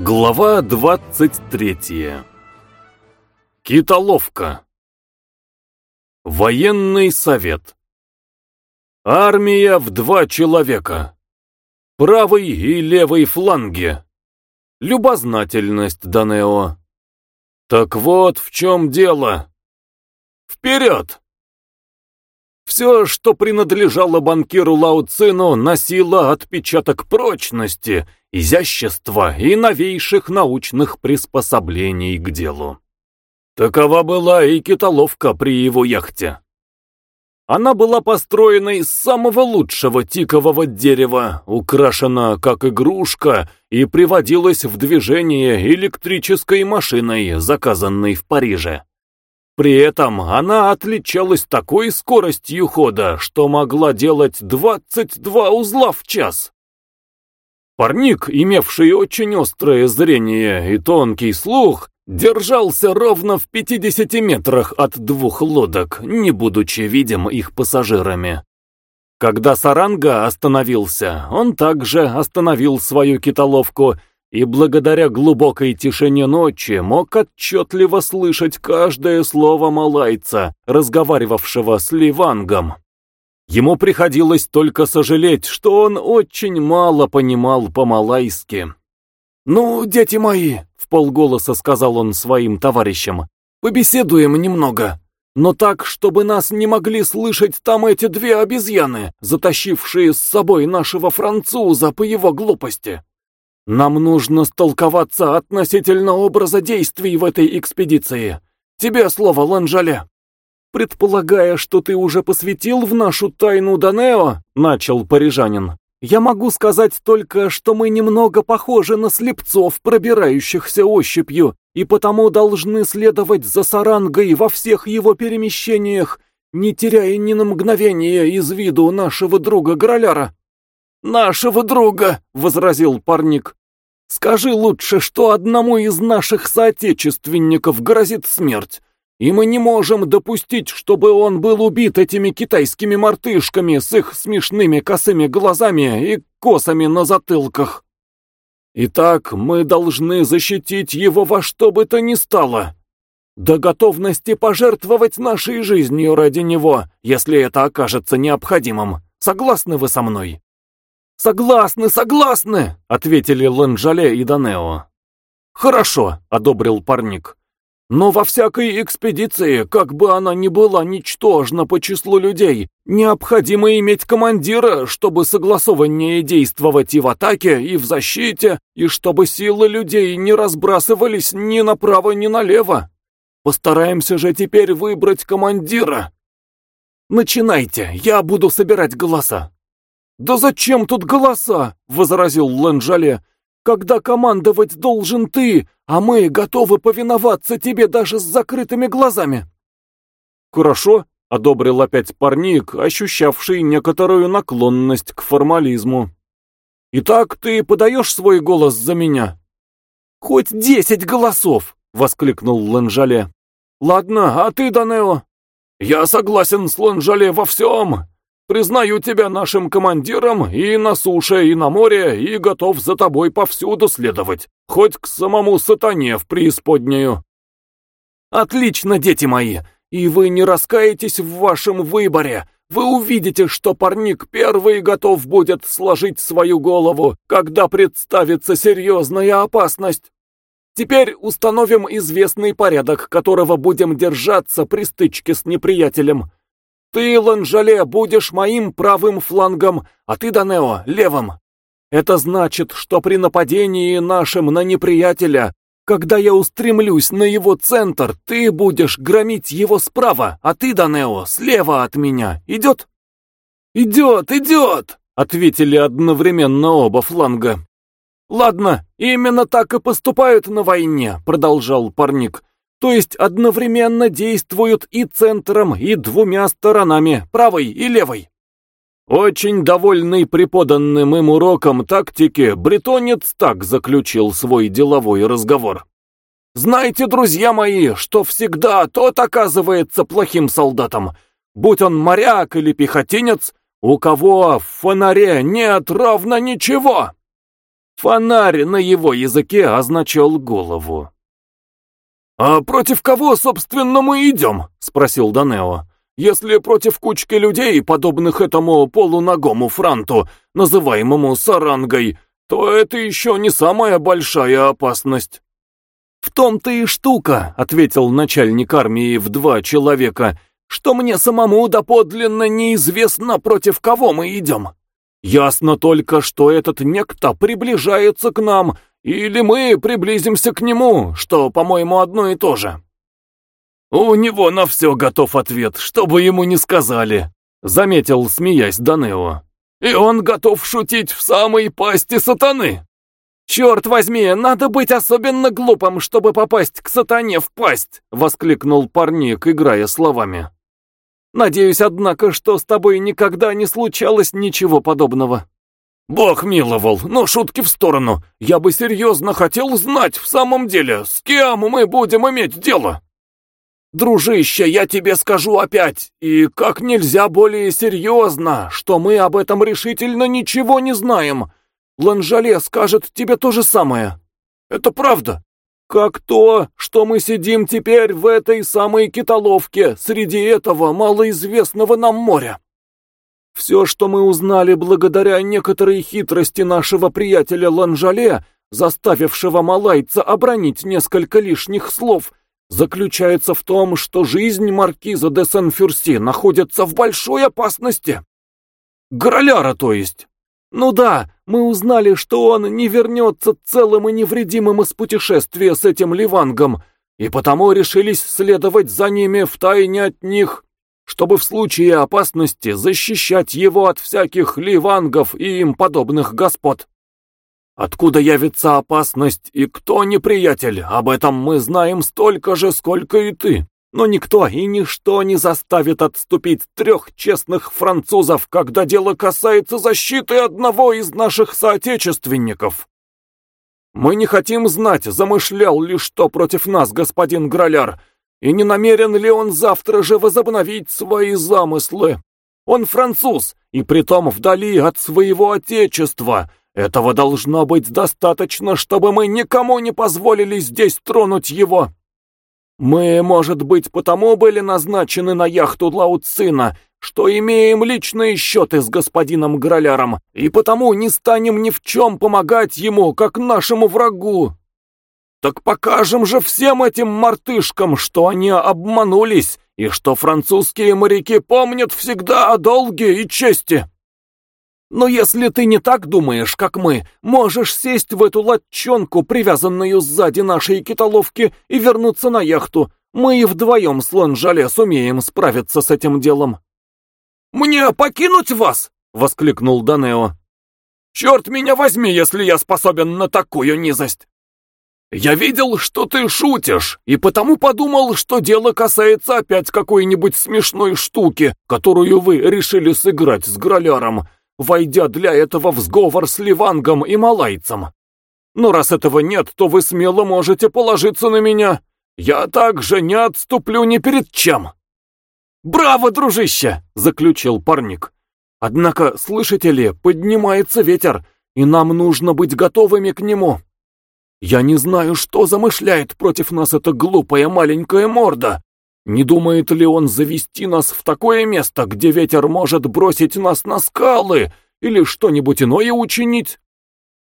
Глава 23 Китоловка. Военный совет. Армия в два человека. Правый и левый фланги. Любознательность Данео. Так вот в чем дело. Вперед! Все, что принадлежало банкиру Лао Цину, носило отпечаток прочности, изящества и новейших научных приспособлений к делу. Такова была и китоловка при его яхте. Она была построена из самого лучшего тикового дерева, украшена как игрушка и приводилась в движение электрической машиной, заказанной в Париже. При этом она отличалась такой скоростью хода, что могла делать 22 узла в час. Парник, имевший очень острое зрение и тонкий слух, держался ровно в 50 метрах от двух лодок, не будучи видим их пассажирами. Когда Саранга остановился, он также остановил свою китоловку и благодаря глубокой тишине ночи мог отчетливо слышать каждое слово малайца, разговаривавшего с Ливангом. Ему приходилось только сожалеть, что он очень мало понимал по-малайски. «Ну, дети мои», — в полголоса сказал он своим товарищам, — «побеседуем немного, но так, чтобы нас не могли слышать там эти две обезьяны, затащившие с собой нашего француза по его глупости». Нам нужно столковаться относительно образа действий в этой экспедиции. Тебе слово, Ланжале. Предполагая, что ты уже посвятил в нашу тайну Данео, начал парижанин, я могу сказать только, что мы немного похожи на слепцов, пробирающихся ощупью, и потому должны следовать за Сарангой во всех его перемещениях, не теряя ни на мгновение из виду нашего друга Граляра. «Нашего друга!» — возразил парник. Скажи лучше, что одному из наших соотечественников грозит смерть, и мы не можем допустить, чтобы он был убит этими китайскими мартышками с их смешными косыми глазами и косами на затылках. Итак, мы должны защитить его во что бы то ни стало. До готовности пожертвовать нашей жизнью ради него, если это окажется необходимым. Согласны вы со мной? «Согласны, согласны!» — ответили Ланжале и Данео. «Хорошо», — одобрил парник. «Но во всякой экспедиции, как бы она ни была ничтожна по числу людей, необходимо иметь командира, чтобы согласованнее действовать и в атаке, и в защите, и чтобы силы людей не разбрасывались ни направо, ни налево. Постараемся же теперь выбрать командира. Начинайте, я буду собирать голоса». «Да зачем тут голоса?» — возразил Ланжале. «Когда командовать должен ты, а мы готовы повиноваться тебе даже с закрытыми глазами». «Хорошо», — одобрил опять парник, ощущавший некоторую наклонность к формализму. «Итак, ты подаешь свой голос за меня?» «Хоть десять голосов!» — воскликнул Ланжале. «Ладно, а ты, Данео?» «Я согласен с Ланжале во всем!» Признаю тебя нашим командиром и на суше, и на море, и готов за тобой повсюду следовать, хоть к самому сатане в преисподнюю. Отлично, дети мои, и вы не раскаетесь в вашем выборе. Вы увидите, что парник первый готов будет сложить свою голову, когда представится серьезная опасность. Теперь установим известный порядок, которого будем держаться при стычке с неприятелем. Ты, Ланжале, будешь моим правым флангом, а ты, Данео, левым. Это значит, что при нападении нашем на неприятеля, когда я устремлюсь на его центр, ты будешь громить его справа, а ты, Данео, слева от меня. Идет? Идет, идет, ответили одновременно оба фланга. «Ладно, именно так и поступают на войне», — продолжал парник то есть одновременно действуют и центром, и двумя сторонами, правой и левой. Очень довольный преподанным им уроком тактики, бретонец так заключил свой деловой разговор. «Знаете, друзья мои, что всегда тот оказывается плохим солдатом, будь он моряк или пехотинец, у кого в фонаре нет ровно ничего!» Фонарь на его языке означал голову. «А против кого, собственно, мы идем?» — спросил Данео. «Если против кучки людей, подобных этому полуногому франту, называемому сарангой, то это еще не самая большая опасность». «В том-то и штука», — ответил начальник армии в два человека, «что мне самому доподлинно неизвестно, против кого мы идем. Ясно только, что этот некто приближается к нам, или мы приблизимся к нему, что, по-моему, одно и то же. У него на все готов ответ, что бы ему ни сказали, заметил, смеясь Данео. И он готов шутить в самой пасти сатаны. «Черт возьми, надо быть особенно глупым, чтобы попасть к сатане в пасть!» — воскликнул парник, играя словами. Надеюсь, однако, что с тобой никогда не случалось ничего подобного. Бог миловал, но шутки в сторону. Я бы серьезно хотел знать в самом деле, с кем мы будем иметь дело. Дружище, я тебе скажу опять, и как нельзя более серьезно, что мы об этом решительно ничего не знаем. Ланжале скажет тебе то же самое. Это правда. Как то, что мы сидим теперь в этой самой китоловке среди этого малоизвестного нам моря. Все, что мы узнали благодаря некоторой хитрости нашего приятеля Ланжале, заставившего малайца обронить несколько лишних слов, заключается в том, что жизнь маркиза де Сен-Фюрси находится в большой опасности. Граляра, то есть. Ну да, мы узнали, что он не вернется целым и невредимым из путешествия с этим Ливангом, и потому решились следовать за ними втайне от них, чтобы в случае опасности защищать его от всяких Ливангов и им подобных господ. Откуда явится опасность и кто неприятель, об этом мы знаем столько же, сколько и ты. Но никто и ничто не заставит отступить трех честных французов, когда дело касается защиты одного из наших соотечественников. Мы не хотим знать, замышлял ли что против нас господин Граляр, и не намерен ли он завтра же возобновить свои замыслы. Он француз, и притом вдали от своего отечества. Этого должно быть достаточно, чтобы мы никому не позволили здесь тронуть его. Мы, может быть, потому были назначены на яхту Лауцина, что имеем личные счеты с господином Граляром, и потому не станем ни в чем помогать ему, как нашему врагу. Так покажем же всем этим мартышкам, что они обманулись, и что французские моряки помнят всегда о долге и чести. Но если ты не так думаешь, как мы, можешь сесть в эту латчонку, привязанную сзади нашей китоловки, и вернуться на яхту. Мы и вдвоем с Ланжале сумеем справиться с этим делом. «Мне покинуть вас?» — воскликнул Данео. «Черт меня возьми, если я способен на такую низость!» «Я видел, что ты шутишь, и потому подумал, что дело касается опять какой-нибудь смешной штуки, которую вы решили сыграть с Граляром, войдя для этого в сговор с Ливангом и Малайцем. Но раз этого нет, то вы смело можете положиться на меня. Я также не отступлю ни перед чем. «Браво, дружище!» — заключил парник. «Однако, слышите ли, поднимается ветер, и нам нужно быть готовыми к нему. Я не знаю, что замышляет против нас эта глупая маленькая морда, не думает ли он завести нас в такое место, где ветер может бросить нас на скалы или что-нибудь иное учинить?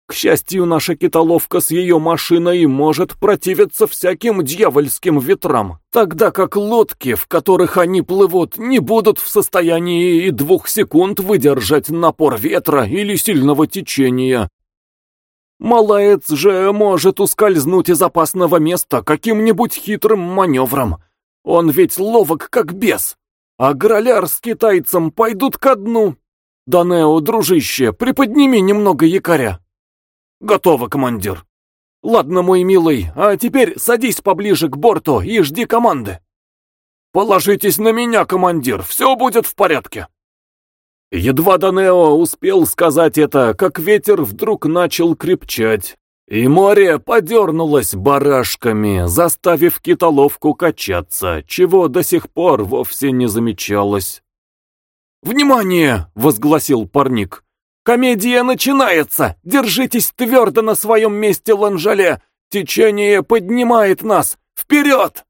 К счастью, наша китоловка с ее машиной может противиться всяким дьявольским ветрам, тогда как лодки, в которых они плывут, не будут в состоянии и двух секунд выдержать напор ветра или сильного течения. Малаец же может ускользнуть из опасного места каким-нибудь хитрым маневром, он ведь ловок как бес. А Граляр с китайцем пойдут ко дну. Данео, дружище, приподними немного якоря. Готово, командир. Ладно, мой милый, а теперь садись поближе к борту и жди команды. Положитесь на меня, командир, все будет в порядке. Едва Данео успел сказать это, как ветер вдруг начал крепчать, и море подернулось барашками, заставив китоловку качаться, чего до сих пор вовсе не замечалось. «Внимание!» — возгласил парник. Комедия начинается! Держитесь твердо на своем месте, Ланжале! Течение поднимает нас! Вперед!»